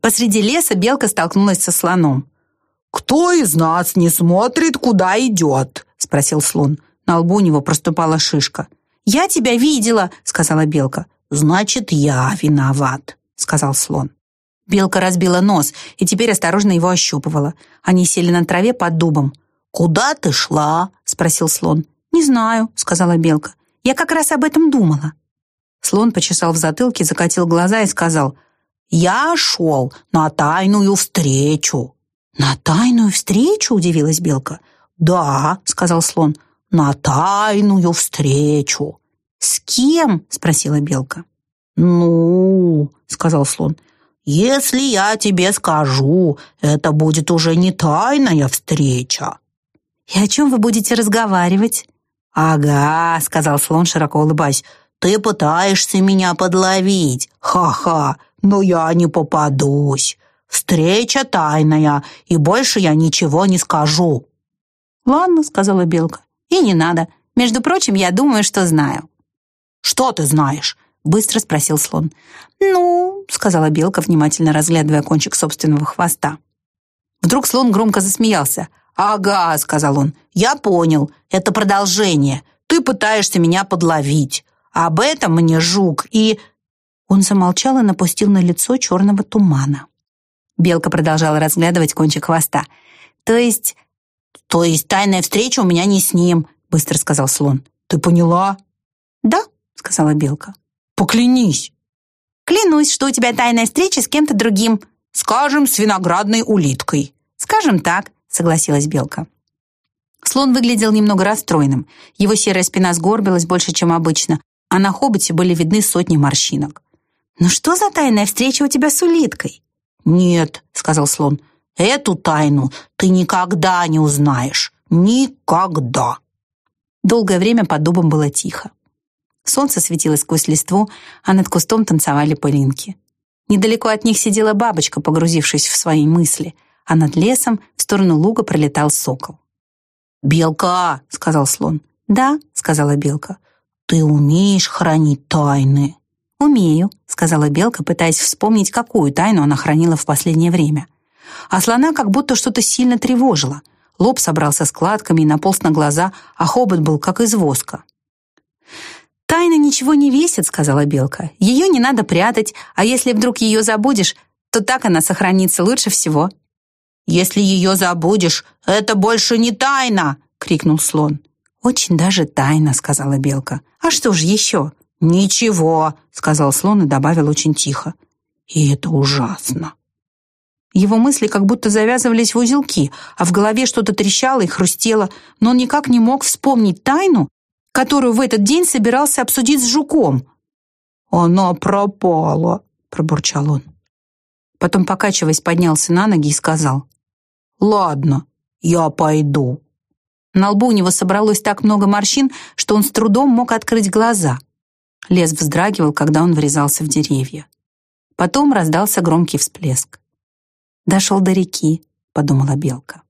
Посреди леса белка столкнулась со слоном. «Кто из нас не смотрит, куда идет?» — спросил слон. На лбу у него проступала шишка. «Я тебя видела», — сказала белка. «Значит, я виноват», — сказал слон. Белка разбила нос и теперь осторожно его ощупывала. Они сели на траве под дубом. «Куда ты шла?» — спросил слон. «Не знаю», — сказала белка. «Я как раз об этом думала». Слон почесал в затылке, закатил глаза и сказал, «Я шел на тайную встречу». «На тайную встречу?» — удивилась белка. «Да», — сказал слон, — «на тайную встречу». «С кем?» — спросила белка. «Ну», — сказал слон, — «если я тебе скажу, это будет уже не тайная встреча». «И о чем вы будете разговаривать?» «Ага», — сказал слон, широко улыбаясь, «ты пытаешься меня подловить. Ха-ха, но я не попадусь. Встреча тайная, и больше я ничего не скажу». «Ладно», — сказала белка, — «и не надо. Между прочим, я думаю, что знаю». «Что ты знаешь?» — быстро спросил слон. «Ну», — сказала белка, внимательно разглядывая кончик собственного хвоста. Вдруг слон громко засмеялся. «Ага», — сказал он, — «я понял. Это продолжение. Ты пытаешься меня подловить. Об этом мне жук и...» Он замолчал и напустил на лицо черного тумана. Белка продолжала разглядывать кончик хвоста. «То есть...» «То есть тайная встреча у меня не с ним», — быстро сказал слон. «Ты поняла?» «Да», — сказала белка. «Поклянись». «Клянусь, что у тебя тайная встреча с кем-то другим». «Скажем, с виноградной улиткой». «Скажем так», — согласилась белка. Слон выглядел немного расстроенным. Его серая спина сгорбилась больше, чем обычно, а на хоботе были видны сотни морщинок. «Ну что за тайная встреча у тебя с улиткой?» «Нет», — сказал слон, — «эту тайну ты никогда не узнаешь. Никогда». Долгое время под дубом было тихо. Солнце светило сквозь листву, а над кустом танцевали пылинки. Недалеко от них сидела бабочка, погрузившись в свои мысли, а над лесом в сторону луга пролетал сокол. «Белка!» — сказал слон. «Да», — сказала белка. «Ты умеешь хранить тайны?» «Умею», — сказала Белка, пытаясь вспомнить, какую тайну она хранила в последнее время. А слона как будто что-то сильно тревожило. Лоб собрался складками и наполз на глаза, а хобот был как из воска. «Тайна ничего не весит», — сказала Белка. «Ее не надо прятать, а если вдруг ее забудешь, то так она сохранится лучше всего». «Если ее забудешь, это больше не тайна!» — крикнул слон. «Очень даже тайна», — сказала Белка. «А что же еще?» «Ничего», — сказал слон и добавил очень тихо. «И это ужасно». Его мысли как будто завязывались в узелки, а в голове что-то трещало и хрустело, но он никак не мог вспомнить тайну, которую в этот день собирался обсудить с жуком. «Она пропала», — пробурчал он. Потом, покачиваясь, поднялся на ноги и сказал. «Ладно, я пойду». На лбу у него собралось так много морщин, что он с трудом мог открыть глаза — Лес вздрагивал, когда он врезался в деревья. Потом раздался громкий всплеск. «Дошел до реки», — подумала Белка.